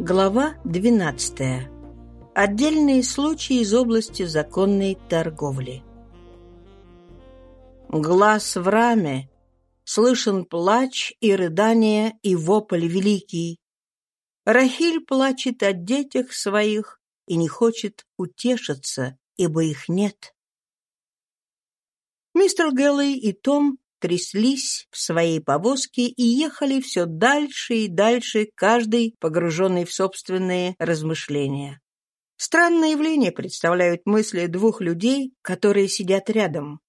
Глава 12. Отдельные случаи из области законной торговли. Глаз в раме. Слышен плач и рыдание, и вопль великий. Рахиль плачет о детях своих и не хочет утешиться, ибо их нет. Мистер Гэллэй и Том тряслись в своей повозке и ехали все дальше и дальше, каждый погруженный в собственные размышления. Странное явление представляют мысли двух людей, которые сидят рядом.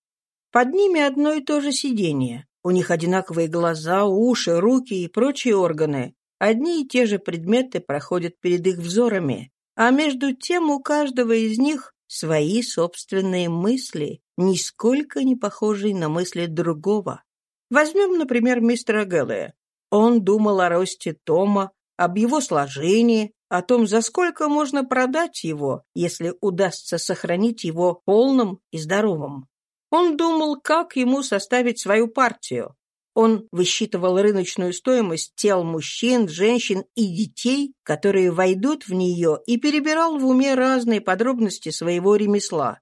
Под ними одно и то же сиденье. У них одинаковые глаза, уши, руки и прочие органы. Одни и те же предметы проходят перед их взорами, а между тем у каждого из них свои собственные мысли, нисколько не похожие на мысли другого. Возьмем, например, мистера Гэллея. Он думал о росте Тома, об его сложении, о том, за сколько можно продать его, если удастся сохранить его полным и здоровым. Он думал, как ему составить свою партию. Он высчитывал рыночную стоимость тел мужчин, женщин и детей, которые войдут в нее, и перебирал в уме разные подробности своего ремесла.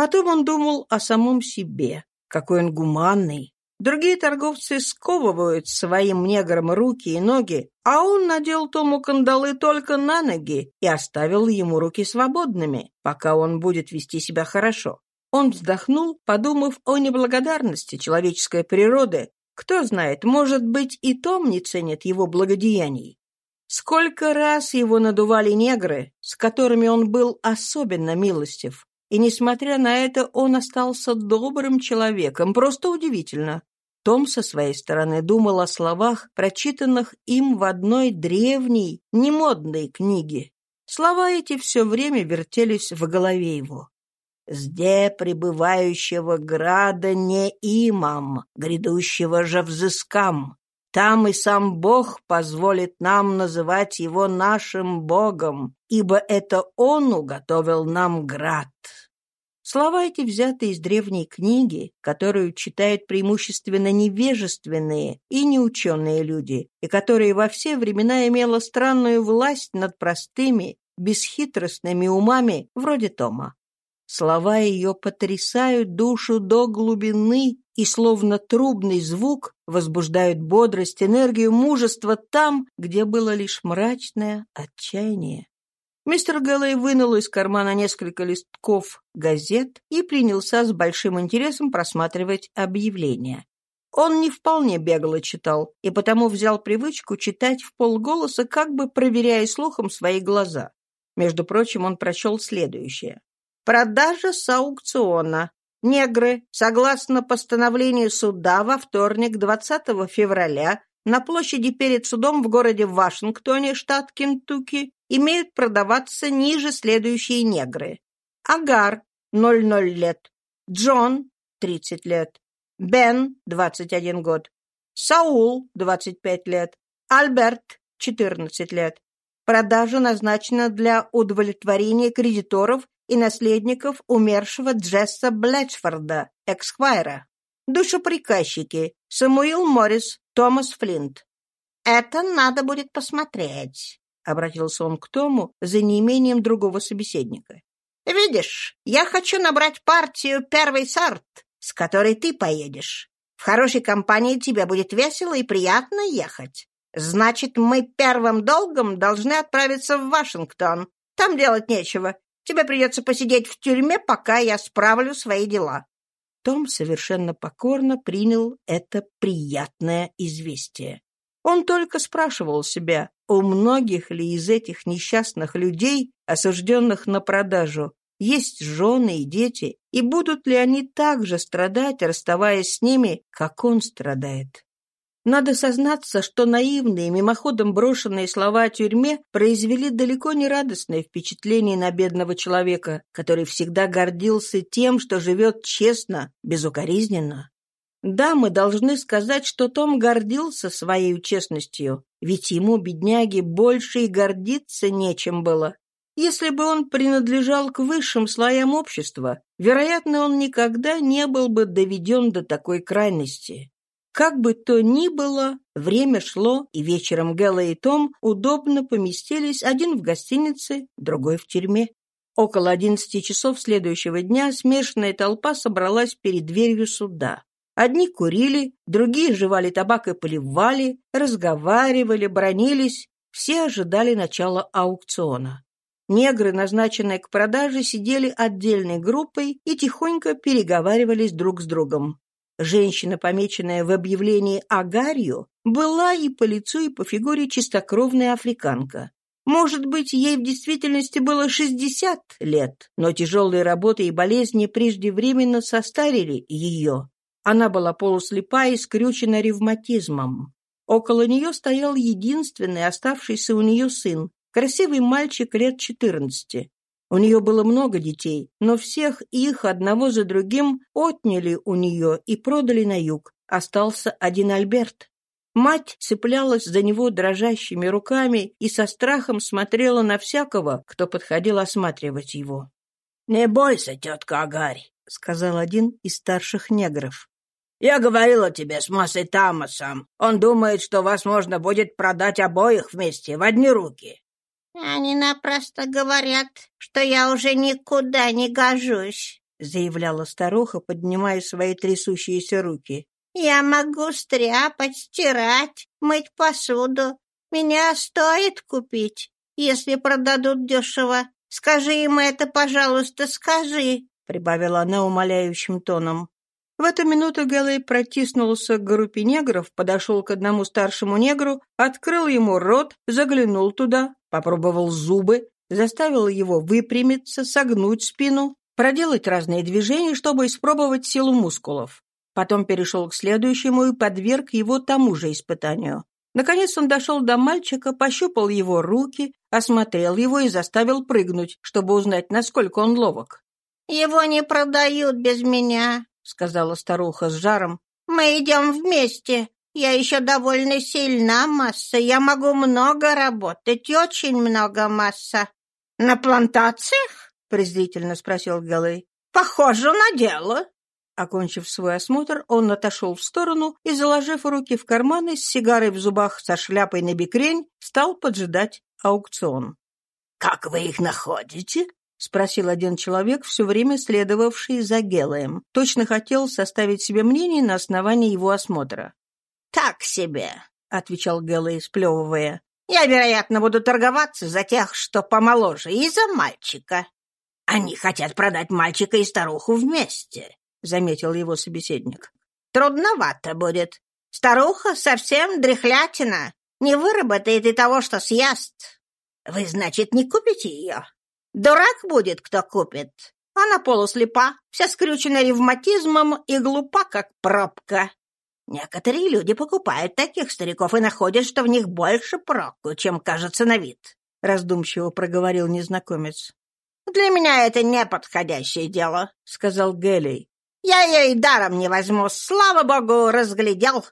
Потом он думал о самом себе, какой он гуманный. Другие торговцы сковывают своим неграм руки и ноги, а он надел Тому кандалы только на ноги и оставил ему руки свободными, пока он будет вести себя хорошо. Он вздохнул, подумав о неблагодарности человеческой природы. Кто знает, может быть, и Том не ценит его благодеяний. Сколько раз его надували негры, с которыми он был особенно милостив, и, несмотря на это, он остался добрым человеком. Просто удивительно. Том со своей стороны думал о словах, прочитанных им в одной древней, немодной книге. Слова эти все время вертелись в голове его. «Зде пребывающего града не имам, грядущего же взыскам. Там и сам Бог позволит нам называть его нашим Богом, ибо это Он уготовил нам град. Слова эти взяты из древней книги, которую читают преимущественно невежественные и неученые люди, и которая во все времена имела странную власть над простыми, бесхитростными умами вроде Тома. Слова ее потрясают душу до глубины и, словно трубный звук, возбуждают бодрость, энергию, мужество там, где было лишь мрачное отчаяние. Мистер Гэллэй вынул из кармана несколько листков газет и принялся с большим интересом просматривать объявления. Он не вполне бегло читал, и потому взял привычку читать в полголоса, как бы проверяя слухом свои глаза. Между прочим, он прочел следующее. Продажа с аукциона. Негры, согласно постановлению суда, во вторник, 20 февраля, на площади перед судом в городе Вашингтоне, штат Кентукки, имеют продаваться ниже следующие негры. Агар, 00 лет. Джон, 30 лет. Бен, 21 год. Саул, 25 лет. Альберт, 14 лет. Продажа назначена для удовлетворения кредиторов и наследников умершего Джесса Блэчфорда, эксквайра. Душеприказчики Самуил Моррис, Томас Флинт. «Это надо будет посмотреть», — обратился он к Тому за неимением другого собеседника. «Видишь, я хочу набрать партию первый сорт, с которой ты поедешь. В хорошей компании тебе будет весело и приятно ехать. Значит, мы первым долгом должны отправиться в Вашингтон. Там делать нечего. Тебе придется посидеть в тюрьме, пока я справлю свои дела». Том совершенно покорно принял это приятное известие. Он только спрашивал себя, у многих ли из этих несчастных людей, осужденных на продажу, есть жены и дети, и будут ли они так же страдать, расставаясь с ними, как он страдает. Надо сознаться, что наивные, мимоходом брошенные слова о тюрьме произвели далеко не радостное впечатление на бедного человека, который всегда гордился тем, что живет честно, безукоризненно. Да, мы должны сказать, что Том гордился своей честностью, ведь ему, бедняге, больше и гордиться нечем было. Если бы он принадлежал к высшим слоям общества, вероятно, он никогда не был бы доведен до такой крайности. Как бы то ни было, время шло, и вечером Гэла и Том удобно поместились один в гостинице, другой в тюрьме. Около одиннадцати часов следующего дня смешанная толпа собралась перед дверью суда. Одни курили, другие жевали табак и поливали, разговаривали, бронились. Все ожидали начала аукциона. Негры, назначенные к продаже, сидели отдельной группой и тихонько переговаривались друг с другом. Женщина, помеченная в объявлении Агарью, была и по лицу, и по фигуре чистокровная африканка. Может быть, ей в действительности было 60 лет, но тяжелые работы и болезни преждевременно состарили ее. Она была полуслепа и скрючена ревматизмом. Около нее стоял единственный оставшийся у нее сын, красивый мальчик лет четырнадцати. У нее было много детей, но всех их одного за другим отняли у нее и продали на юг. Остался один Альберт. Мать цеплялась за него дрожащими руками и со страхом смотрела на всякого, кто подходил осматривать его. «Не бойся, тетка Агарь», — сказал один из старших негров. Я говорила тебе с Массой Тамасом. Он думает, что вас можно будет продать обоих вместе, в одни руки. Они напрасно говорят, что я уже никуда не гожусь, заявляла старуха, поднимая свои трясущиеся руки. Я могу стряпать, стирать, мыть посуду. Меня стоит купить, если продадут дешево. Скажи им это, пожалуйста, скажи, прибавила она умоляющим тоном. В эту минуту Гэллэй протиснулся к группе негров, подошел к одному старшему негру, открыл ему рот, заглянул туда, попробовал зубы, заставил его выпрямиться, согнуть спину, проделать разные движения, чтобы испробовать силу мускулов. Потом перешел к следующему и подверг его тому же испытанию. Наконец он дошел до мальчика, пощупал его руки, осмотрел его и заставил прыгнуть, чтобы узнать, насколько он ловок. «Его не продают без меня», — сказала старуха с жаром. «Мы идем вместе. Я еще довольно сильна, масса. Я могу много работать, очень много, масса». «На плантациях?» — презрительно спросил Галей. «Похоже на дело». Окончив свой осмотр, он отошел в сторону и, заложив руки в карманы, с сигарой в зубах, со шляпой на бикрень, стал поджидать аукцион. «Как вы их находите?» — спросил один человек, все время следовавший за Гелаем. Точно хотел составить себе мнение на основании его осмотра. «Так себе», — отвечал Гелай, сплевывая. «Я, вероятно, буду торговаться за тех, что помоложе, и за мальчика». «Они хотят продать мальчика и старуху вместе», — заметил его собеседник. «Трудновато будет. Старуха совсем дряхлятина, не выработает и того, что съест. Вы, значит, не купите ее?» Дурак будет, кто купит. Она полуслепа, вся скрючена ревматизмом и глупа, как пробка. Некоторые люди покупают таких стариков и находят, что в них больше проку, чем кажется на вид», — раздумчиво проговорил незнакомец. «Для меня это неподходящее дело», — сказал Гелий. «Я ей даром не возьму, слава богу, разглядел.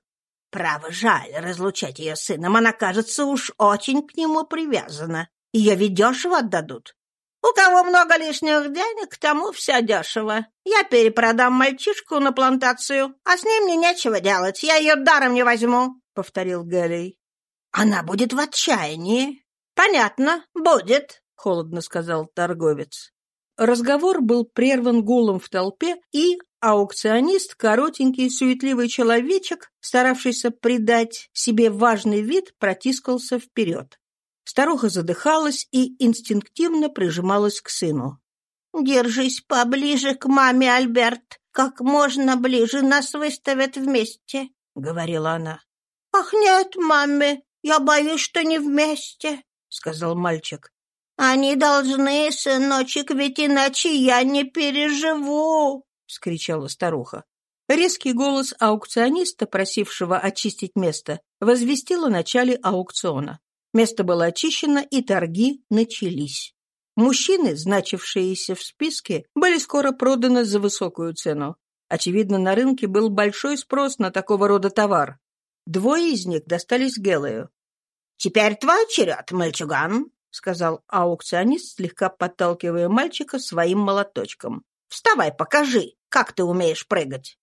Право, жаль разлучать ее с сыном, она, кажется, уж очень к нему привязана. Ее ведь дешево отдадут. У кого много лишних денег, тому все дешево. Я перепродам мальчишку на плантацию, а с ним мне нечего делать. Я ее даром не возьму», — повторил Гэлей. «Она будет в отчаянии». «Понятно, будет», — холодно сказал торговец. Разговор был прерван гулом в толпе, и аукционист, коротенький суетливый человечек, старавшийся придать себе важный вид, протискался вперед. Старуха задыхалась и инстинктивно прижималась к сыну. «Держись поближе к маме, Альберт, как можно ближе, нас выставят вместе», — говорила она. «Ах, нет, маме, я боюсь, что не вместе», — сказал мальчик. «Они должны, сыночек, ведь иначе я не переживу», — скричала старуха. Резкий голос аукциониста, просившего очистить место, возвестил о начале аукциона. Место было очищено, и торги начались. Мужчины, значившиеся в списке, были скоро проданы за высокую цену. Очевидно, на рынке был большой спрос на такого рода товар. Двое из них достались Гелою. «Теперь твой черед, мальчуган», — сказал аукционист, слегка подталкивая мальчика своим молоточком. «Вставай, покажи, как ты умеешь прыгать».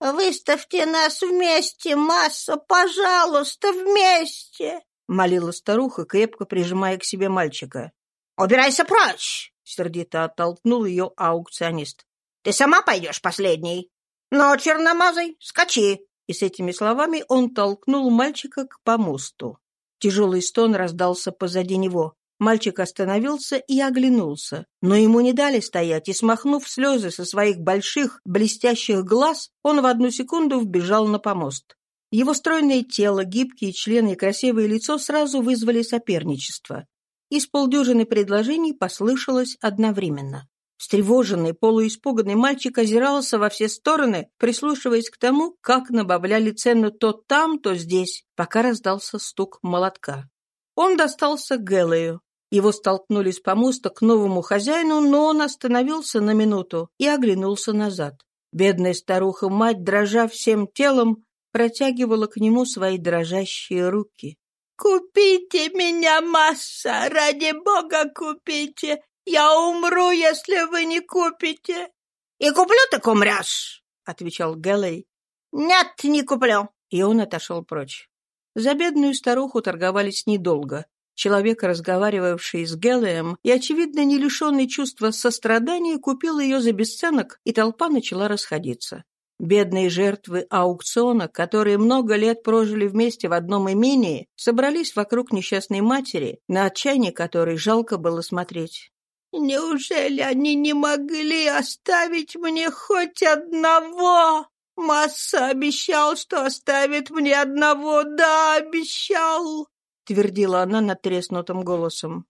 «Выставьте нас вместе, масса, пожалуйста, вместе!» — молила старуха, крепко прижимая к себе мальчика. «Убирайся прочь!» — сердито оттолкнул ее аукционист. «Ты сама пойдешь последней. Но, черномазый, скачи!» И с этими словами он толкнул мальчика к помосту. Тяжелый стон раздался позади него. Мальчик остановился и оглянулся, но ему не дали стоять, и, смахнув слезы со своих больших, блестящих глаз, он в одну секунду вбежал на помост. Его стройное тело, гибкие члены и красивое лицо сразу вызвали соперничество. Из полдюжины предложений послышалось одновременно. Встревоженный, полуиспуганный мальчик озирался во все стороны, прислушиваясь к тому, как набавляли цену то там, то здесь, пока раздался стук молотка. Он достался Гэллею. Его столкнули с помоста к новому хозяину, но он остановился на минуту и оглянулся назад. Бедная старуха-мать, дрожа всем телом, протягивала к нему свои дрожащие руки. «Купите меня, масса! Ради бога, купите! Я умру, если вы не купите!» «И куплю, так умрешь!» — отвечал Гэллей. «Нет, не куплю!» И он отошел прочь. За бедную старуху торговались недолго. Человек, разговаривавший с Геллием и, очевидно, не лишенный чувства сострадания, купил ее за бесценок, и толпа начала расходиться. Бедные жертвы аукциона, которые много лет прожили вместе в одном имении, собрались вокруг несчастной матери, на отчаяние которой жалко было смотреть. «Неужели они не могли оставить мне хоть одного?» Масса обещал, что оставит мне одного. Да, обещал твердила она натреснутым голосом.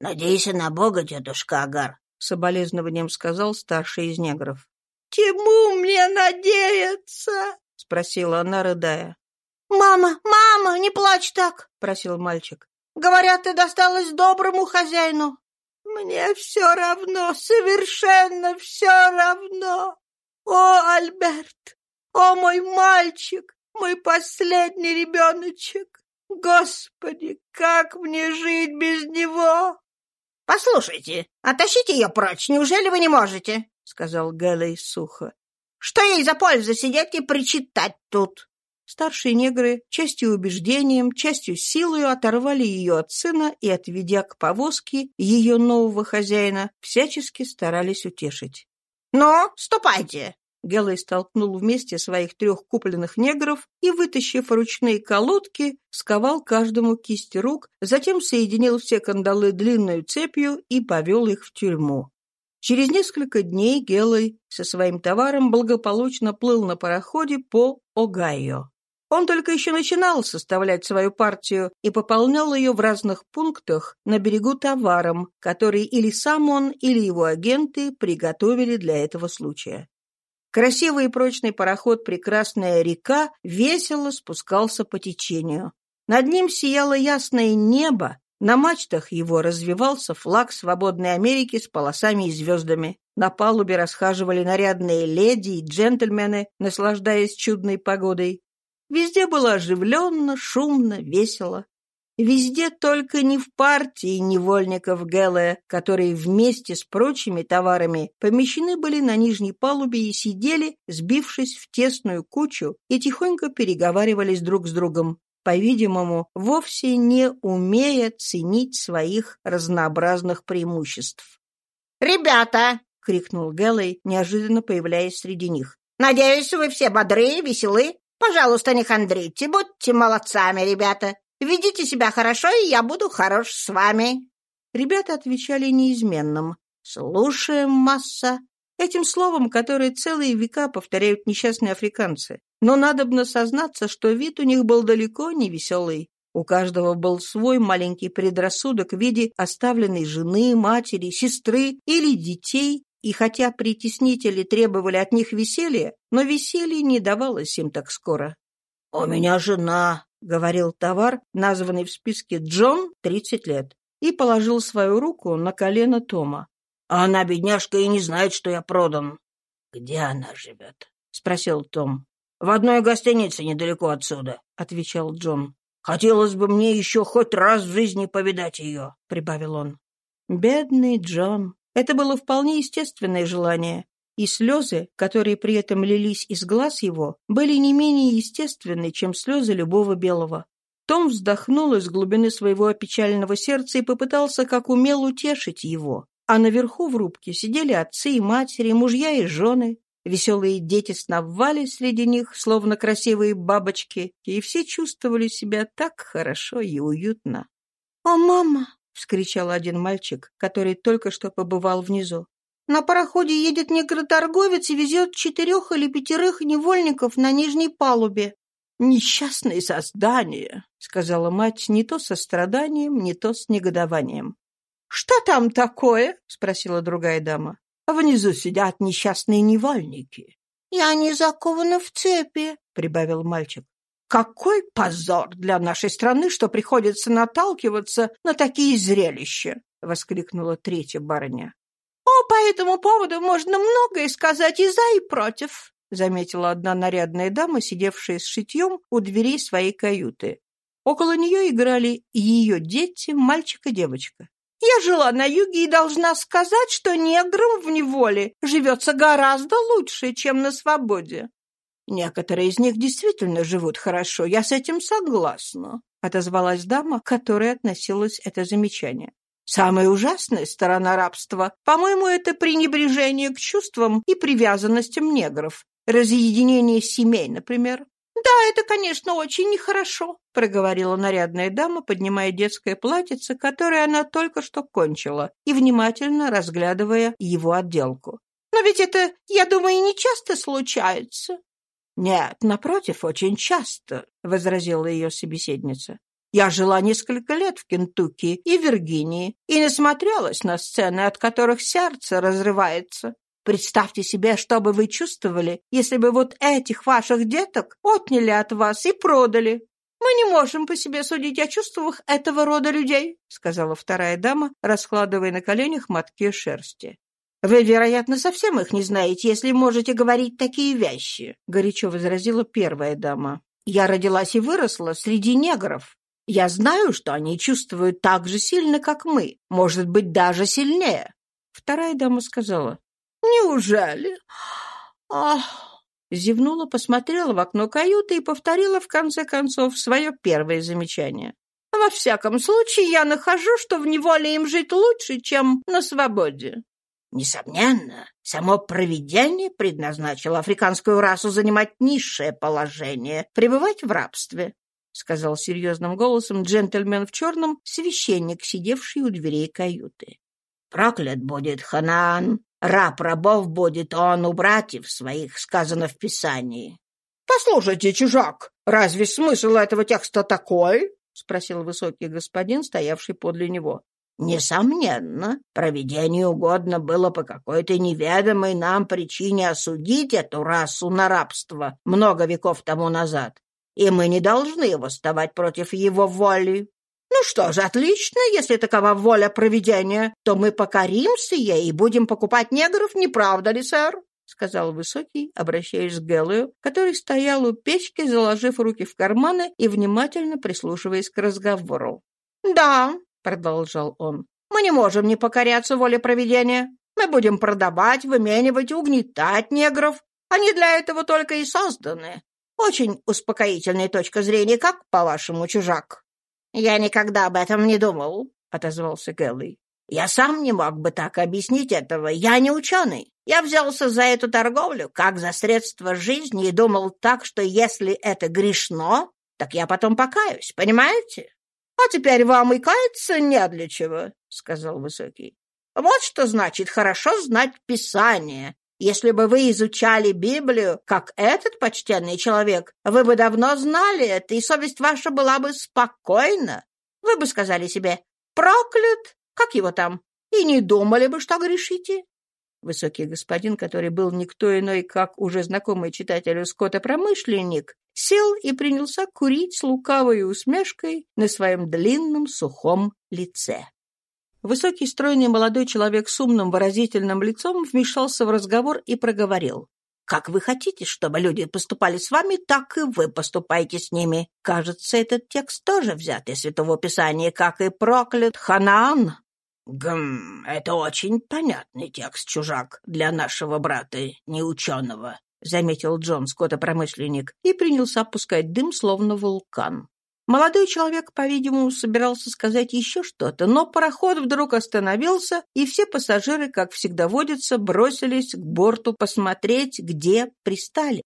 «Надейся на Бога, тетушка Агар», — соболезнованием сказал старший из негров. «Чему мне надеяться?» — спросила она, рыдая. «Мама, мама, не плачь так!» — просил мальчик. «Говорят, ты досталась доброму хозяину». «Мне все равно, совершенно все равно! О, Альберт! О, мой мальчик! Мой последний ребеночек! Господи, как мне жить без него? — Послушайте, оттащите ее прочь, неужели вы не можете? — сказал Гэллей сухо. — Что ей за польза сидеть и причитать тут? Старшие негры, частью убеждением, частью силою оторвали ее от сына и, отведя к повозке ее нового хозяина, всячески старались утешить. «Ну, ступайте!» Гелой столкнул вместе своих трех купленных негров и, вытащив ручные колодки, сковал каждому кисти рук, затем соединил все кандалы длинной цепью и повел их в тюрьму. Через несколько дней Гелой со своим товаром благополучно плыл на пароходе по Огайо. Он только еще начинал составлять свою партию и пополнял ее в разных пунктах на берегу товаром, который или сам он, или его агенты приготовили для этого случая. Красивый и прочный пароход «Прекрасная река» весело спускался по течению. Над ним сияло ясное небо, на мачтах его развивался флаг свободной Америки с полосами и звездами. На палубе расхаживали нарядные леди и джентльмены, наслаждаясь чудной погодой. Везде было оживленно, шумно, весело. Везде только не в партии невольников Гэллая, которые вместе с прочими товарами помещены были на нижней палубе и сидели, сбившись в тесную кучу, и тихонько переговаривались друг с другом, по-видимому, вовсе не умея ценить своих разнообразных преимуществ. «Ребята!» — крикнул Гэллэй, неожиданно появляясь среди них. «Надеюсь, вы все бодрые, веселы? Пожалуйста, не хандрите, будьте молодцами, ребята. Ведите себя хорошо, и я буду хорош с вами». Ребята отвечали неизменным. «Слушаем, масса». Этим словом, которое целые века повторяют несчастные африканцы. Но надобно сознаться, что вид у них был далеко не веселый. У каждого был свой маленький предрассудок в виде оставленной жены, матери, сестры или детей, и хотя притеснители требовали от них веселья, но веселье не давалось им так скоро. «У меня жена», — говорил товар, названный в списке Джон, 30 лет, и положил свою руку на колено Тома. «А она, бедняжка, и не знает, что я продан». «Где она живет?» — спросил Том. «В одной гостинице недалеко отсюда», — отвечал Джон. «Хотелось бы мне еще хоть раз в жизни повидать ее», — прибавил он. Бедный Джон. Это было вполне естественное желание. и слезы, которые при этом лились из глаз его, были не менее естественны, чем слезы любого белого. Том вздохнул из глубины своего опечаленного сердца и попытался как умел утешить его. А наверху в рубке сидели отцы и матери, мужья и жены. Веселые дети сновали среди них, словно красивые бабочки, и все чувствовали себя так хорошо и уютно. «О, мама!» — вскричал один мальчик, который только что побывал внизу. «На пароходе едет негроторговец и везет четырех или пятерых невольников на нижней палубе. «Несчастные создания», — сказала мать не то со страданием, не то с негодованием. «Что там такое?» — спросила другая дама. «Внизу сидят несчастные невольники». «И они закованы в цепи», — прибавил мальчик. «Какой позор для нашей страны, что приходится наталкиваться на такие зрелища!» — воскликнула третья барыня. «О, по этому поводу можно многое сказать и за, и против», заметила одна нарядная дама, сидевшая с шитьем у дверей своей каюты. Около нее играли ее дети, мальчик и девочка. «Я жила на юге и должна сказать, что неграм в неволе живется гораздо лучше, чем на свободе». «Некоторые из них действительно живут хорошо, я с этим согласна», отозвалась дама, к которой относилось это замечание. Самая ужасная сторона рабства, по-моему, это пренебрежение к чувствам и привязанностям негров. Разъединение семей, например. «Да, это, конечно, очень нехорошо», — проговорила нарядная дама, поднимая детское платьице, которое она только что кончила, и внимательно разглядывая его отделку. «Но ведь это, я думаю, не часто случается». «Нет, напротив, очень часто», — возразила ее собеседница. «Я жила несколько лет в Кентукки и Виргинии и насмотрелась на сцены, от которых сердце разрывается. Представьте себе, что бы вы чувствовали, если бы вот этих ваших деток отняли от вас и продали. Мы не можем по себе судить о чувствах этого рода людей, сказала вторая дама, раскладывая на коленях мотки шерсти. «Вы, вероятно, совсем их не знаете, если можете говорить такие вещи», — горячо возразила первая дама. «Я родилась и выросла среди негров. Я знаю, что они чувствуют так же сильно, как мы, может быть, даже сильнее». Вторая дама сказала, «Неужели? Ах!» Зевнула, посмотрела в окно каюты и повторила, в конце концов, свое первое замечание. «Во всяком случае, я нахожу, что в неволе им жить лучше, чем на свободе». Несомненно, само провидение предназначило африканскую расу занимать низшее положение, пребывать в рабстве, — сказал серьезным голосом джентльмен в черном, священник, сидевший у дверей каюты. «Проклят будет Ханаан, Раб рабов будет он у братьев своих, сказано в Писании. — Послушайте, чужак, разве смысл этого текста такой? — спросил высокий господин, стоявший подле него. Несомненно, проведению угодно было по какой-то неведомой нам причине осудить эту расу на рабство много веков тому назад, и мы не должны восставать против его воли. Ну что же, отлично, если такова воля провидения, то мы покоримся ей и будем покупать негров, не правда ли, сэр? — сказал Высокий, обращаясь к Гэллою, который стоял у печки, заложив руки в карманы и внимательно прислушиваясь к разговору. «Да», — продолжал он, — «мы не можем не покоряться воле провидения. Мы будем продавать, выменивать, угнетать негров. Они для этого только и созданы. Очень успокоительная точка зрения, как, по-вашему, чужак?» «Я никогда об этом не думал», — отозвался Келли. «Я сам не мог бы так объяснить этого. Я не ученый. Я взялся за эту торговлю, как за средство жизни, и думал так, что если это грешно, так я потом покаюсь, понимаете? А теперь вам и каяться не для чего», — сказал Высокий. «Вот что значит хорошо знать Писание, если бы вы изучали Библию, как этот почтенный человек, вы бы давно знали это, и совесть ваша была бы спокойна. Вы бы сказали себе «проклят», как его там, и не думали бы, что грешите. Высокий господин, который был никто иной, как уже знакомый читателю Скотта промышленник, сел и принялся курить с лукавой усмешкой на своем длинном сухом лице. Высокий, стройный молодой человек с умным выразительным лицом вмешался в разговор и проговорил. «Как вы хотите, чтобы люди поступали с вами, так и вы поступайте с ними. Кажется, этот текст тоже взят из Святого Писания, как и проклят Ханаан. Гм, это очень понятный текст, чужак, для нашего брата, неученого, заметил Джон, скотопромышленник, и принялся пускать дым, словно вулкан. Молодой человек, по-видимому, собирался сказать еще что-то, но пароход вдруг остановился, и все пассажиры, как всегда водятся, бросились к борту посмотреть, где пристали.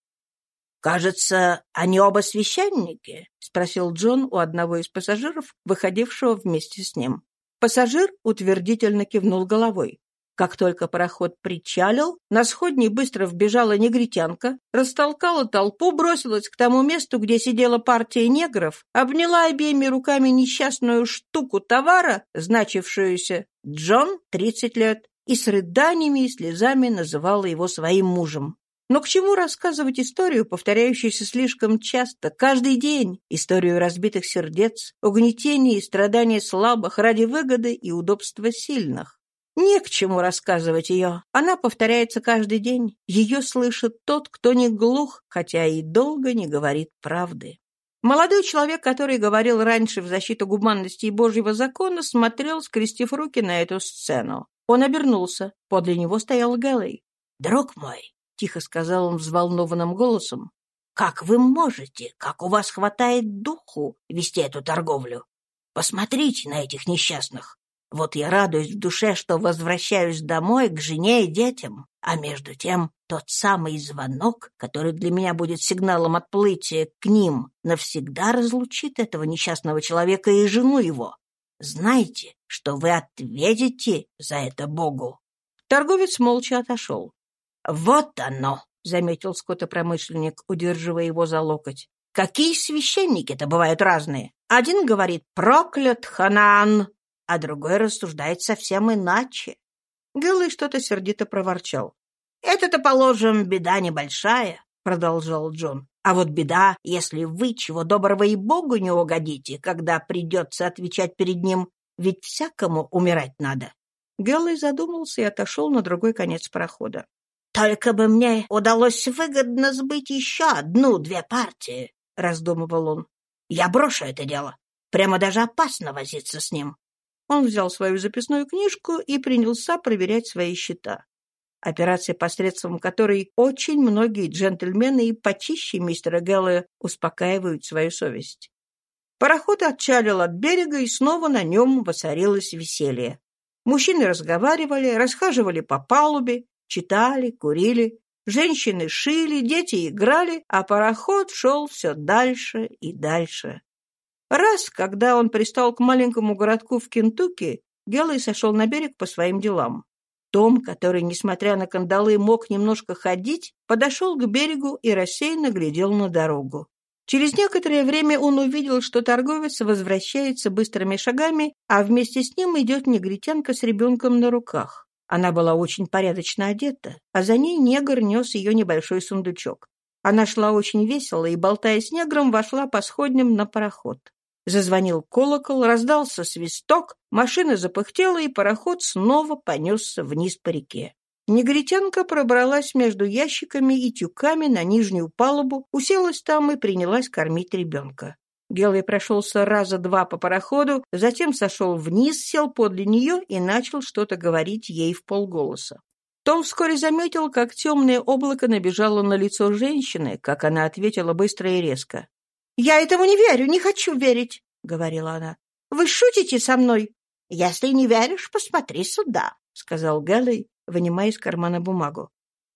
«Кажется, они оба священники?» — спросил Джон у одного из пассажиров, выходившего вместе с ним. Пассажир утвердительно кивнул головой. Как только пароход причалил, на сходней быстро вбежала негритянка, растолкала толпу, бросилась к тому месту, где сидела партия негров, обняла обеими руками несчастную штуку товара, значившуюся «Джон, 30 лет», и с рыданиями и слезами называла его своим мужем. Но к чему рассказывать историю, повторяющуюся слишком часто, каждый день, историю разбитых сердец, угнетения и страдания слабых ради выгоды и удобства сильных? Не к чему рассказывать ее. Она повторяется каждый день. Ее слышит тот, кто не глух, хотя и долго не говорит правды. Молодой человек, который говорил раньше в защиту гуманности и Божьего закона, смотрел, скрестив руки на эту сцену. Он обернулся. Подле него стоял Гэллей. «Друг мой, — тихо сказал он взволнованным голосом. «Как вы можете, как у вас хватает духу вести эту торговлю? Посмотрите на этих несчастных. Вот я радуюсь в душе, что возвращаюсь домой к жене и детям, а между тем тот самый звонок, который для меня будет сигналом отплытия к ним, навсегда разлучит этого несчастного человека и жену его. Знайте, что вы ответите за это Богу». Торговец молча отошел. «Вот оно!» — заметил скотопромышленник, удерживая его за локоть. «Какие священники-то бывают разные! Один говорит «проклят Ханаан», а другой рассуждает совсем иначе». Гэллой что-то сердито проворчал. «Это-то, положим, беда небольшая», — продолжал Джон. «А вот беда, если вы чего доброго и Богу не угодите, когда придется отвечать перед ним, ведь всякому умирать надо». Гэллой задумался и отошел на другой конец прохода. «Только бы мне удалось выгодно сбыть еще одну-две партии», — раздумывал он. «Я брошу это дело. Прямо даже опасно возиться с ним». Он взял свою записную книжку и принялся проверять свои счета. Операция, посредством которой очень многие джентльмены и почище мистера Гэллоя успокаивают свою совесть. Пароход отчалил от берега, и снова на нем воцарилось веселье. Мужчины разговаривали, расхаживали по палубе, Читали, курили, женщины шили, дети играли, а пароход шел все дальше и дальше. Раз, когда он пристал к маленькому городку в Кентукки, Гелой сошел на берег по своим делам. Том, который, несмотря на кандалы, мог немножко ходить, подошел к берегу и рассеянно глядел на дорогу. Через некоторое время он увидел, что торговец возвращается быстрыми шагами, а вместе с ним идет негритянка с ребенком на руках. Она была очень порядочно одета, а за ней негр нес ее небольшой сундучок. Она шла очень весело и, болтая с негром, вошла по сходням на пароход. Зазвонил колокол, раздался свисток, машина запыхтела, и пароход снова понесся вниз по реке. Негритянка пробралась между ящиками и тюками на нижнюю палубу, уселась там и принялась кормить ребенка. Гелый прошелся раза два по пароходу, затем сошел вниз, сел подле нее и начал что-то говорить ей в полголоса. Том вскоре заметил, как темное облако набежало на лицо женщины, как она ответила быстро и резко. «Я этому не верю, не хочу верить», — говорила она. «Вы шутите со мной?» «Если не веришь, посмотри сюда», — сказал Гэллей, вынимая из кармана бумагу.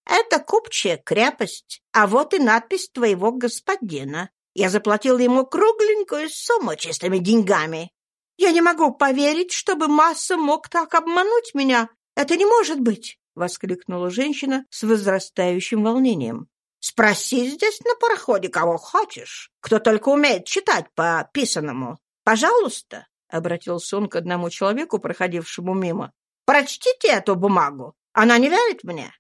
«Это купчая крепость, а вот и надпись твоего господина. Я заплатил ему кругленькую сумму чистыми деньгами. Я не могу поверить, чтобы Масса мог так обмануть меня. Это не может быть!» — воскликнула женщина с возрастающим волнением. «Спроси здесь на пароходе кого хочешь, кто только умеет читать по писанному. Пожалуйста!» — обратился он к одному человеку, проходившему мимо. «Прочтите эту бумагу. Она не верит мне».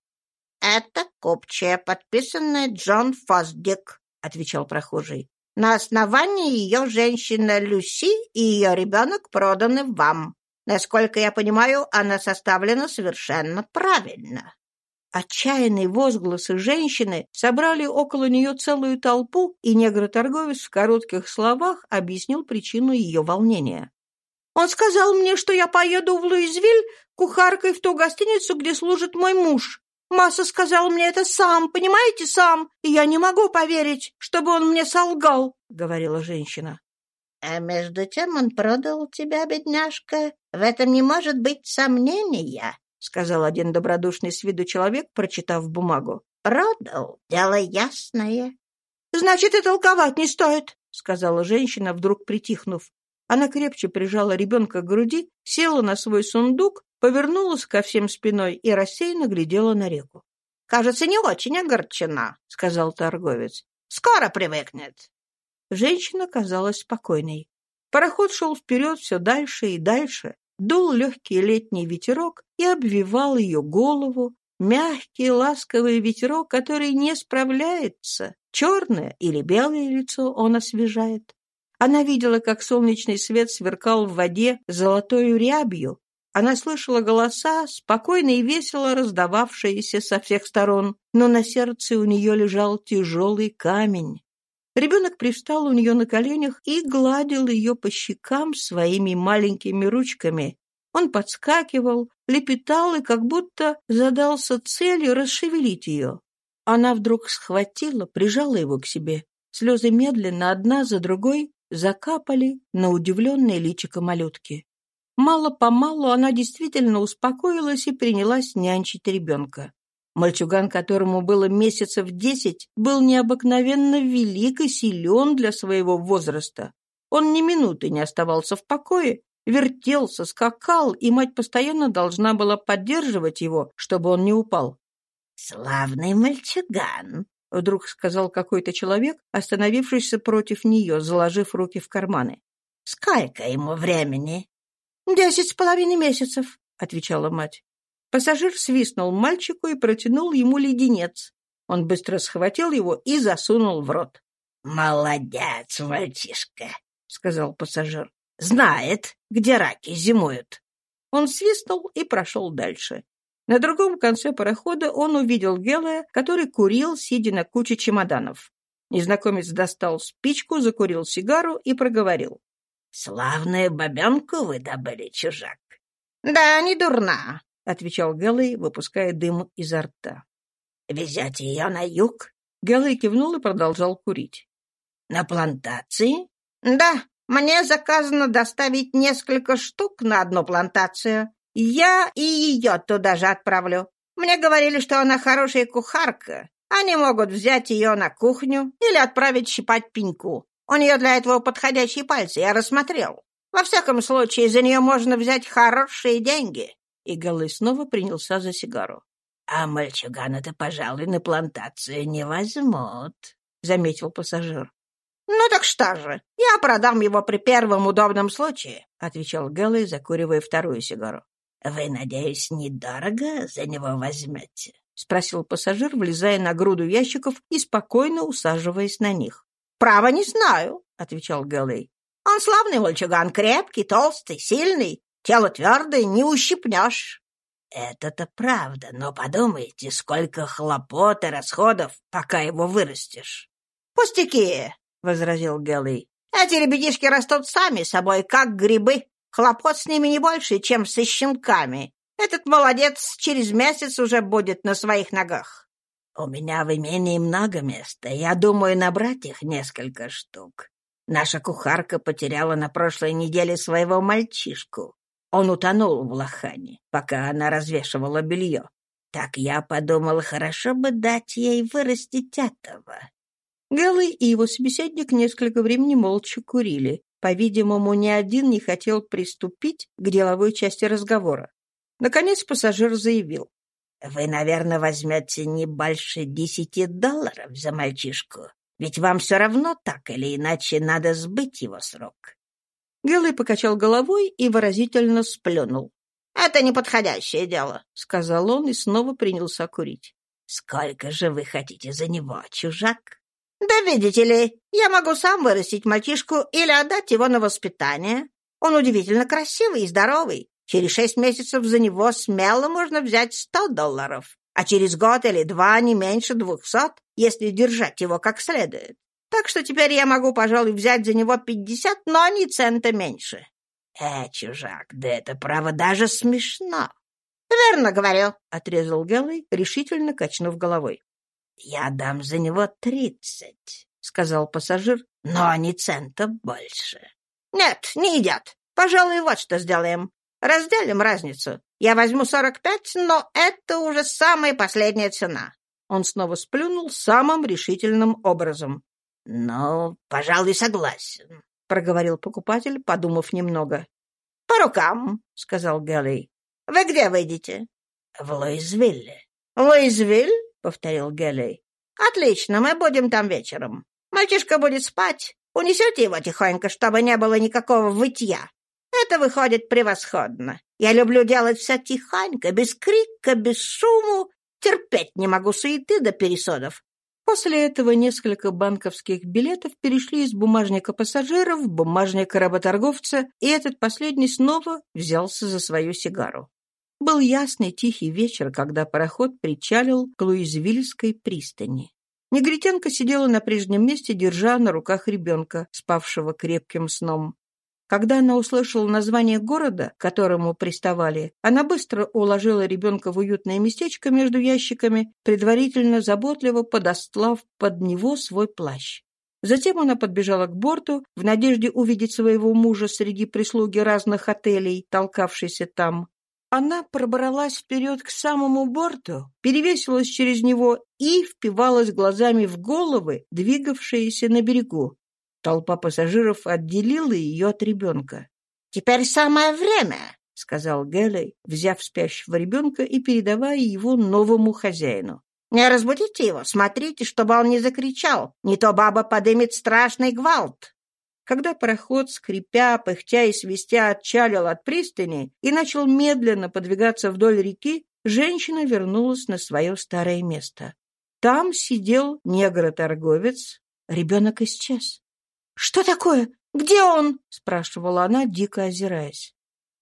«Это купчая, подписанная Джон Фосдик», — отвечал прохожий. «На основании ее женщина Люси и ее ребенок проданы вам. Насколько я понимаю, она составлена совершенно правильно». Отчаянные возгласы женщины собрали около нее целую толпу, и негроторговец в коротких словах объяснил причину ее волнения. Он сказал мне, что я поеду в Луизвиль кухаркой в ту гостиницу, где служит мой муж. Масса сказал мне это сам, понимаете, сам, и я не могу поверить, чтобы он мне солгал», — говорила женщина. «А между тем он продал тебя, бедняжка. В этом не может быть сомнения», — сказал один добродушный с виду человек, прочитав бумагу. «Продал. Дело ясное». «Значит, и толковать не стоит», — сказала женщина, вдруг притихнув. Она крепче прижала ребенка к груди, села на свой сундук, повернулась ко всем спиной и рассеянно глядела на реку. «Кажется, не очень огорчена», — сказал торговец. «Скоро привыкнет». Женщина казалась спокойной. Пароход шел вперед все дальше и дальше. Дул легкий летний ветерок и обвивал ее голову, мягкий ласковый ветерок, который не справляется. Черное или белое лицо он освежает. Она видела, как солнечный свет сверкал в воде золотой рябью. Она слышала голоса, спокойно и весело раздававшиеся со всех сторон, но на сердце у нее лежал тяжелый камень. Ребенок привстал у нее на коленях и гладил ее по щекам своими маленькими ручками. Он подскакивал, лепетал и как будто задался целью расшевелить ее. Она вдруг схватила, прижала его к себе. Слезы медленно, одна за другой, закапали на удивленное личико малютки. Мало-помалу она действительно успокоилась и принялась нянчить ребенка. Мальчуган, которому было месяцев десять, был необыкновенно велик и силен для своего возраста. Он ни минуты не оставался в покое, вертелся, скакал, и мать постоянно должна была поддерживать его, чтобы он не упал. «Славный мальчуган!» — вдруг сказал какой-то человек, остановившийся против нее, заложив руки в карманы. «Сколько ему времени?» «Десять с половиной месяцев», — отвечала мать. Пассажир свистнул мальчику и протянул ему леденец. Он быстро схватил его и засунул в рот. «Молодец, мальчишка», — сказал пассажир. «Знает, где раки зимуют». Он свистнул и прошел дальше. На другом конце парохода он увидел Гелая, который курил, сидя на куче чемоданов. Незнакомец достал спичку, закурил сигару и проговорил. — Славную бабенку вы добыли, чужак. — Да, не дурна, — отвечал Гелый, выпуская дым изо рта. — Везете ее на юг? Гелый кивнул и продолжал курить. — На плантации? — Да, мне заказано доставить несколько штук на одну плантацию. Я и ее туда же отправлю. Мне говорили, что она хорошая кухарка. Они могут взять ее на кухню или отправить щипать пеньку. У нее для этого подходящие пальцы, я рассмотрел. Во всяком случае, за нее можно взять хорошие деньги. И Голы снова принялся за сигару. — А мальчугана-то, пожалуй, на плантацию не возьмут, — заметил пассажир. — Ну так что же, я продам его при первом удобном случае, — отвечал Гэллой, закуривая вторую сигару. «Вы, надеюсь, недорого за него возьмете?» — спросил пассажир, влезая на груду ящиков и спокойно усаживаясь на них. «Право не знаю», — отвечал Гэллей. «Он славный мальчуган, крепкий, толстый, сильный, тело твердое, не ущипнешь». «Это-то правда, но подумайте, сколько хлопот и расходов, пока его вырастешь». «Пустяки», — возразил Гэллей. «Эти ребятишки растут сами собой, как грибы. Хлопот с ними не больше, чем со щенками. Этот молодец через месяц уже будет на своих ногах. У меня в имении много места. Я думаю набрать их несколько штук. Наша кухарка потеряла на прошлой неделе своего мальчишку. Он утонул в лохане, пока она развешивала белье. Так я подумал, хорошо бы дать ей вырастить этого. Гэллой и его собеседник несколько времени молча курили. По-видимому, ни один не хотел приступить к деловой части разговора. Наконец пассажир заявил. «Вы, наверное, возьмете не больше десяти долларов за мальчишку, ведь вам все равно так или иначе надо сбыть его срок». Гелый покачал головой и выразительно сплюнул. «Это неподходящее дело», — сказал он и снова принялся курить. «Сколько же вы хотите за него, чужак?» «Да видите ли, я могу сам вырастить мальчишку или отдать его на воспитание. Он удивительно красивый и здоровый. Через шесть месяцев за него смело можно взять сто долларов, а через год или два не меньше двухсот, если держать его как следует. Так что теперь я могу, пожалуй, взять за него пятьдесят, но ни цента меньше». «Э, чужак, да это, право, даже смешно!» «Верно говорю», — отрезал Гелый, решительно качнув головой. «Я дам за него тридцать», — сказал пассажир, — «но не цента больше». «Нет, не идет. Пожалуй, вот что сделаем. Разделим разницу. Я возьму сорок пять, но это уже самая последняя цена». Он снова сплюнул самым решительным образом. «Ну, пожалуй, согласен», — проговорил покупатель, подумав немного. «По рукам», — сказал Гелли. «Вы где выйдете?» «В Луизвилле». «Луизвиль?» — повторил Гелли. «Отлично, мы будем там вечером. Мальчишка будет спать. Унесете его тихонько, чтобы не было никакого вытья. Это выходит превосходно. Я люблю делать все тихонько, без крика, без шуму. Терпеть не могу суеты до пересодов. После этого несколько банковских билетов перешли из бумажника пассажиров в бумажник работорговца, и этот последний снова взялся за свою сигару. Был ясный тихий вечер, когда пароход причалил к Луизвильской пристани. Негритянка сидела на прежнем месте, держа на руках ребенка, спавшего крепким сном. Когда она услышала название города, к которому приставали, она быстро уложила ребенка в уютное местечко между ящиками, предварительно заботливо подостлав под него свой плащ. Затем она подбежала к борту в надежде увидеть своего мужа среди прислуги разных отелей, толкавшейся там. Она пробралась вперед к самому борту, перевесилась через него и впивалась глазами в головы, двигавшиеся на берегу. Толпа пассажиров отделила ее от ребенка. «Теперь самое время», — сказал Гелей, взяв спящего ребенка и передавая его новому хозяину. «Не разбудите его, смотрите, чтобы он не закричал, не то баба подымет страшный гвалт». Когда пароход, скрипя, пыхтя и свистя, отчалил от пристани и начал медленно подвигаться вдоль реки, женщина вернулась на свое старое место. Там сидел негроторговец, ребенок исчез. «Что такое? Где он?» — спрашивала она, дико озираясь.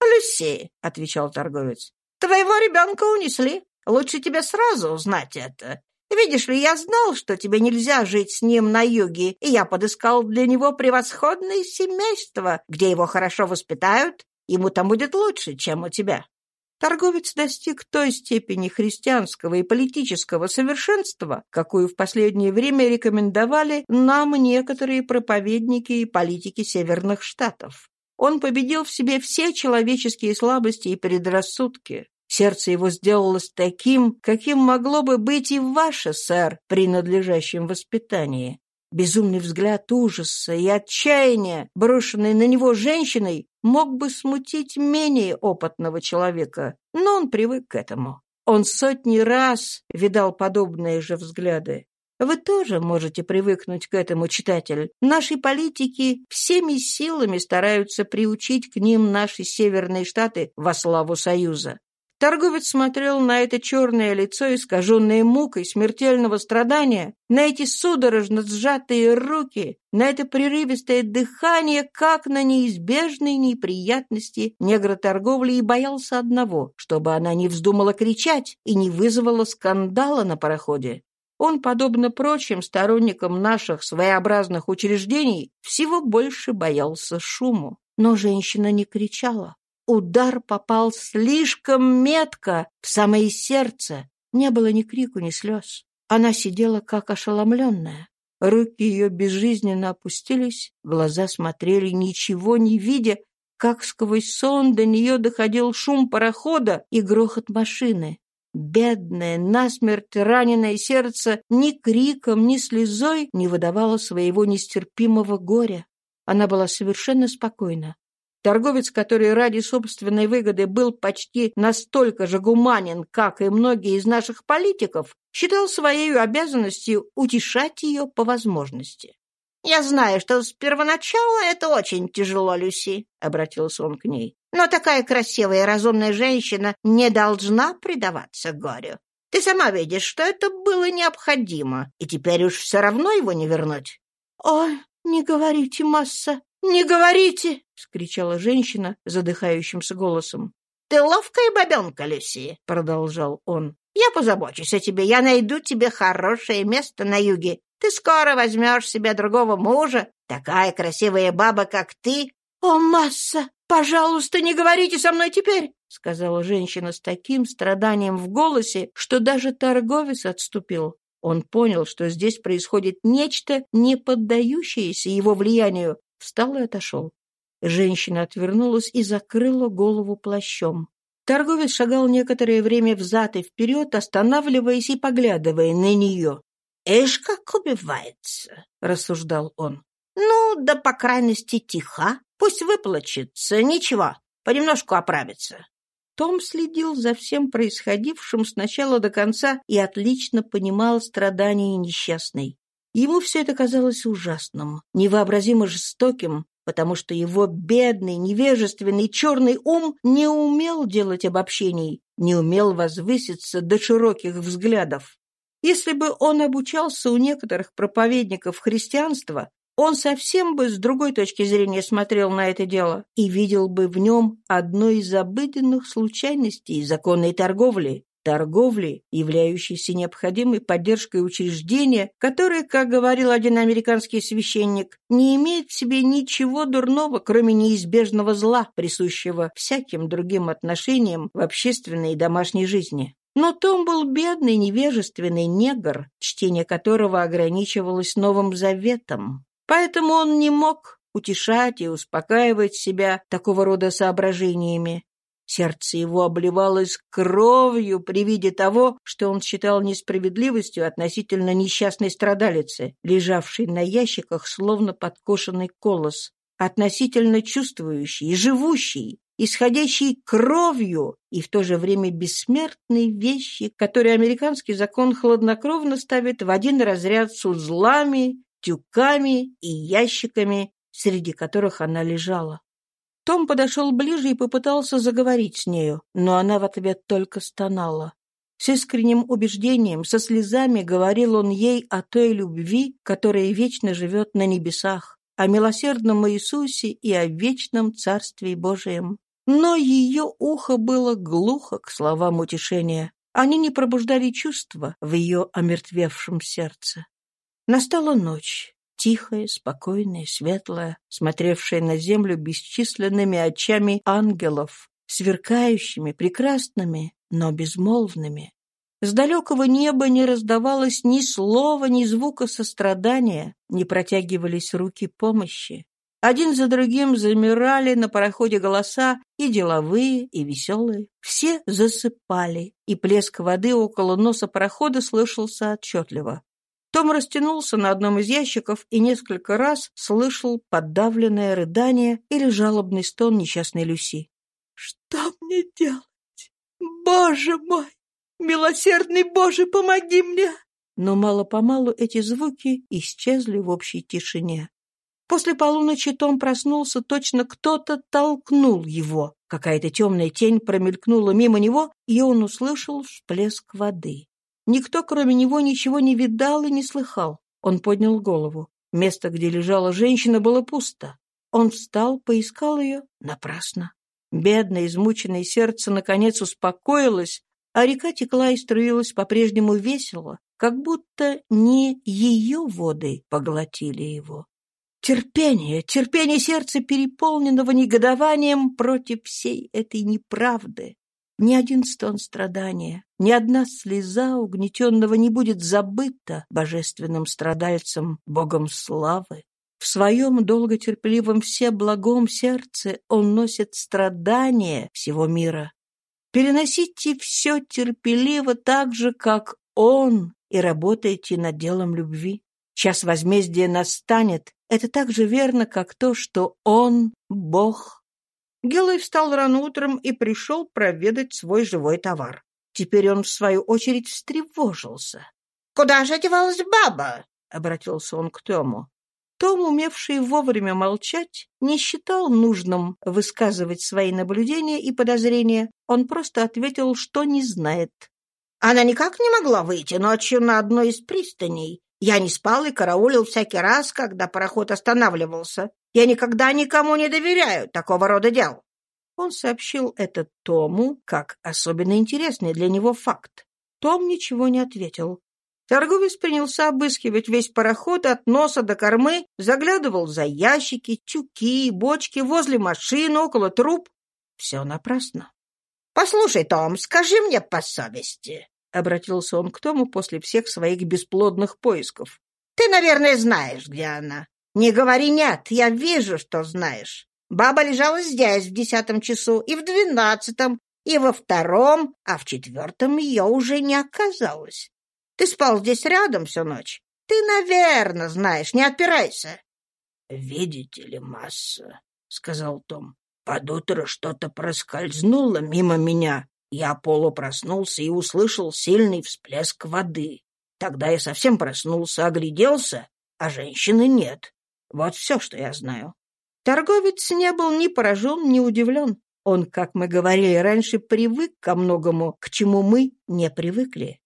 «Люси», — отвечал торговец, — «твоего ребенка унесли. Лучше тебе сразу узнать это. Видишь ли, я знал, что тебе нельзя жить с ним на юге, и я подыскал для него превосходное семейство, где его хорошо воспитают, ему там будет лучше, чем у тебя. Торговец достиг той степени христианского и политического совершенства, какую в последнее время рекомендовали нам некоторые проповедники и политики северных штатов. Он победил в себе все человеческие слабости и предрассудки. Сердце его сделалось таким, каким могло бы быть и ваше, сэр, при надлежащем воспитании. Безумный взгляд ужаса и отчаяния, брошенный на него женщиной, мог бы смутить менее опытного человека, но он привык к этому. Он сотни раз видал подобные же взгляды. Вы тоже можете привыкнуть к этому, читатель. Наши политики всеми силами стараются приучить к ним наши северные штаты во славу Союза. Торговец смотрел на это черное лицо, искаженное мукой смертельного страдания, на эти судорожно сжатые руки, на это прерывистое дыхание, как на неизбежные неприятности негроторговли, и боялся одного, чтобы она не вздумала кричать и не вызвала скандала на пароходе. Он, подобно прочим сторонникам наших своеобразных учреждений, всего больше боялся шуму. Но женщина не кричала. Удар попал слишком метко в самое сердце. Не было ни крику, ни слез. Она сидела как ошеломленная. Руки ее безжизненно опустились, глаза смотрели, ничего не видя, как сквозь сон до нее доходил шум парохода и грохот машины. Бедное, насмерть раненое сердце ни криком, ни слезой не выдавало своего нестерпимого горя. Она была совершенно спокойна. Торговец, который ради собственной выгоды был почти настолько же гуманен, как и многие из наших политиков, считал своей обязанностью утешать ее по возможности. «Я знаю, что с первоначала это очень тяжело, Люси», — обратился он к ней. «Но такая красивая и разумная женщина не должна предаваться горю. Ты сама видишь, что это было необходимо, и теперь уж все равно его не вернуть». «Ой, не говорите, масса, «Не говорите!» — скричала женщина задыхающимся голосом. «Ты ловкая бабенка, Люси!» — продолжал он. «Я позабочусь о тебе, я найду тебе хорошее место на юге. Ты скоро возьмешь себе другого мужа. Такая красивая баба, как ты, «О, масса, пожалуйста, не говорите со мной теперь!» — сказала женщина с таким страданием в голосе, что даже торговец отступил. Он понял, что здесь происходит нечто, не поддающееся его влиянию, встал и отошел. Женщина отвернулась и закрыла голову плащом. Торговец шагал некоторое время взад и вперед, останавливаясь и поглядывая на нее. «Эш, как убивается!» — рассуждал он. «Ну, да по крайности тихо. Пусть выплачется. Ничего, понемножку оправится». Том следил за всем происходившим с начала до конца и отлично понимал страдания несчастной. Ему все это казалось ужасным, невообразимо жестоким, потому что его бедный, невежественный, черный ум не умел делать обобщений, не умел возвыситься до широких взглядов. Если бы он обучался у некоторых проповедников христианства, он совсем бы с другой точки зрения смотрел на это дело и видел бы в нем одну из обыденных случайностей законной торговли, торговли, являющейся необходимой поддержкой учреждения, которое, как говорил один американский священник, не имеет в себе ничего дурного, кроме неизбежного зла, присущего всяким другим отношениям в общественной и домашней жизни. Но Том был бедный, невежественный негр, чтение которого ограничивалось Новым Заветом. Поэтому он не мог утешать и успокаивать себя такого рода соображениями. Сердце его обливалось кровью при виде того, что он считал несправедливостью относительно несчастной страдалицы, лежавшей на ящиках, словно подкошенный колос, относительно чувствующей, живущей, исходящей кровью и в то же время бессмертной вещи, которые американский закон хладнокровно ставит в один разряд с узлами, тюками и ящиками, среди которых она лежала. Том подошел ближе и попытался заговорить с нею, но она в ответ только стонала. С искренним убеждением, со слезами говорил он ей о той любви, которая вечно живет на небесах, о милосердном Иисусе и о вечном Царстве Божием. Но ее ухо было глухо к словам утешения. Они не пробуждали чувства в ее омертвевшем сердце. Настала ночь тихая, спокойная, светлая, смотревшая на землю бесчисленными очами ангелов, сверкающими, прекрасными, но безмолвными. С далекого неба не раздавалось ни слова, ни звука сострадания, не протягивались руки помощи. Один за другим замирали на пароходе голоса и деловые, и веселые. Все засыпали, и плеск воды около носа парохода слышался отчетливо. Том растянулся на одном из ящиков и несколько раз слышал подавленное рыдание или жалобный стон несчастной Люси. «Что мне делать? Боже мой! Милосердный Боже, помоги мне!» Но мало-помалу эти звуки исчезли в общей тишине. После полуночи Том проснулся, точно кто-то толкнул его. Какая-то темная тень промелькнула мимо него, и он услышал всплеск воды. Никто, кроме него, ничего не видал и не слыхал. Он поднял голову. Место, где лежала женщина, было пусто. Он встал, поискал ее напрасно. Бедное, измученное сердце наконец успокоилось, а река текла и струилась по-прежнему весело, как будто не ее воды поглотили его. Терпение, терпение сердца, переполненного негодованием против всей этой неправды. Ни один стон страдания, ни одна слеза угнетенного не будет забыта божественным страдальцем, Богом славы. В своем долготерпеливом всеблагом сердце он носит страдания всего мира. Переносите все терпеливо так же, как он, и работайте над делом любви. Час возмездия настанет. Это так же верно, как то, что он — Бог Гелой встал рано утром и пришел проведать свой живой товар. Теперь он, в свою очередь, встревожился. «Куда же девалась баба?» — обратился он к Тому. Том, умевший вовремя молчать, не считал нужным высказывать свои наблюдения и подозрения. Он просто ответил, что не знает. «Она никак не могла выйти ночью на одной из пристаней. Я не спал и караулил всякий раз, когда пароход останавливался. Я никогда никому не доверяю такого рода дел. Он сообщил это Тому как особенно интересный для него факт. Том ничего не ответил. Торговец принялся обыскивать весь пароход от носа до кормы, заглядывал за ящики, тюки, бочки, возле машин, около труб. Все напрасно. «Послушай, Том, скажи мне по совести», — обратился он к Тому после всех своих бесплодных поисков. «Ты, наверное, знаешь, где она. Не говори «нет», я вижу, что знаешь. Баба лежала здесь в десятом часу и в двенадцатом, и во втором, а в четвертом ее уже не оказалось. Ты спал здесь рядом всю ночь. Ты, наверное, знаешь, не отпирайся. — Видите ли, масса, — сказал Том, — под утро что-то проскользнуло мимо меня. Я полупроснулся и услышал сильный всплеск воды. Тогда я совсем проснулся, огляделся, а женщины нет. Вот все, что я знаю. Торговец не был ни поражен, ни удивлен. Он, как мы говорили раньше, привык ко многому, к чему мы не привыкли.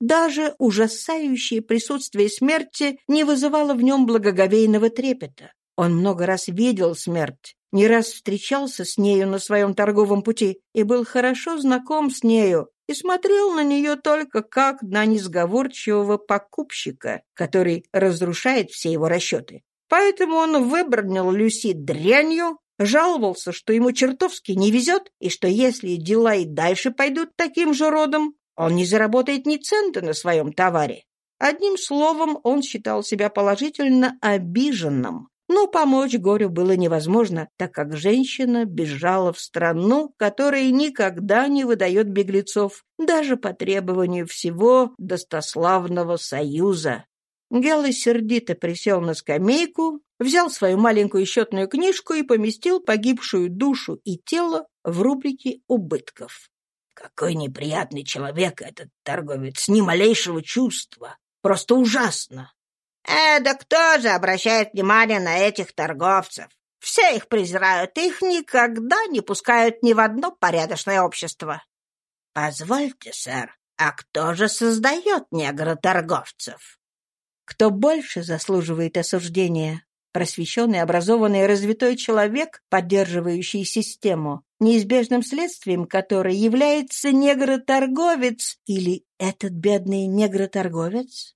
Даже ужасающее присутствие смерти не вызывало в нем благоговейного трепета. Он много раз видел смерть, не раз встречался с нею на своем торговом пути и был хорошо знаком с нею, и смотрел на нее только как на несговорчивого покупщика, который разрушает все его расчеты. Поэтому он выбронил Люси дрянью, жаловался, что ему чертовски не везет, и что если дела и дальше пойдут таким же родом, он не заработает ни цента на своем товаре. Одним словом, он считал себя положительно обиженным. Но помочь горю было невозможно, так как женщина бежала в страну, которая никогда не выдает беглецов, даже по требованию всего достославного союза. Гелла сердито присел на скамейку, взял свою маленькую счетную книжку и поместил погибшую душу и тело в рубрике убытков. Какой неприятный человек этот торговец, ни малейшего чувства. Просто ужасно. Э, кто же обращает внимание на этих торговцев? Все их презирают, их никогда не пускают ни в одно порядочное общество. Позвольте, сэр, а кто же создает негроторговцев? Кто больше заслуживает осуждения? Просвещенный, образованный, развитой человек, поддерживающий систему, неизбежным следствием которой является негроторговец или этот бедный негроторговец?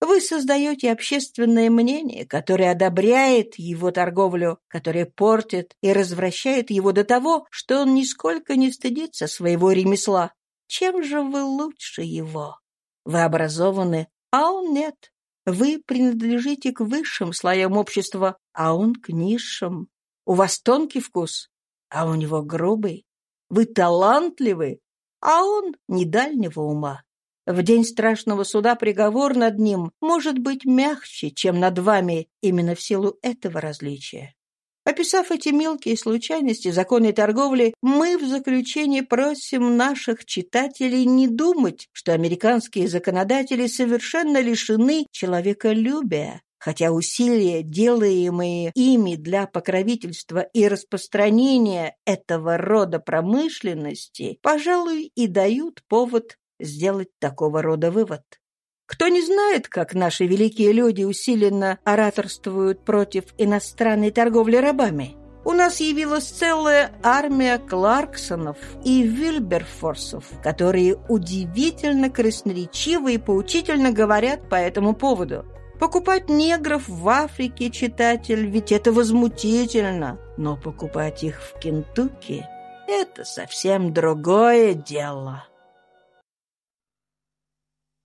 Вы создаете общественное мнение, которое одобряет его торговлю, которое портит и развращает его до того, что он нисколько не стыдится своего ремесла. Чем же вы лучше его? Вы образованы, а он нет. Вы принадлежите к высшим слоям общества, а он к низшим. У вас тонкий вкус, а у него грубый. Вы талантливы, а он не дальнего ума. В день страшного суда приговор над ним может быть мягче, чем над вами, именно в силу этого различия. Описав эти мелкие случайности законной торговли, мы в заключение просим наших читателей не думать, что американские законодатели совершенно лишены человеколюбия, хотя усилия, делаемые ими для покровительства и распространения этого рода промышленности, пожалуй, и дают повод сделать такого рода вывод. Кто не знает, как наши великие люди усиленно ораторствуют против иностранной торговли рабами? У нас явилась целая армия Кларксонов и Вильберфорсов, которые удивительно красноречиво и поучительно говорят по этому поводу. Покупать негров в Африке, читатель, ведь это возмутительно. Но покупать их в Кентукки – это совсем другое дело.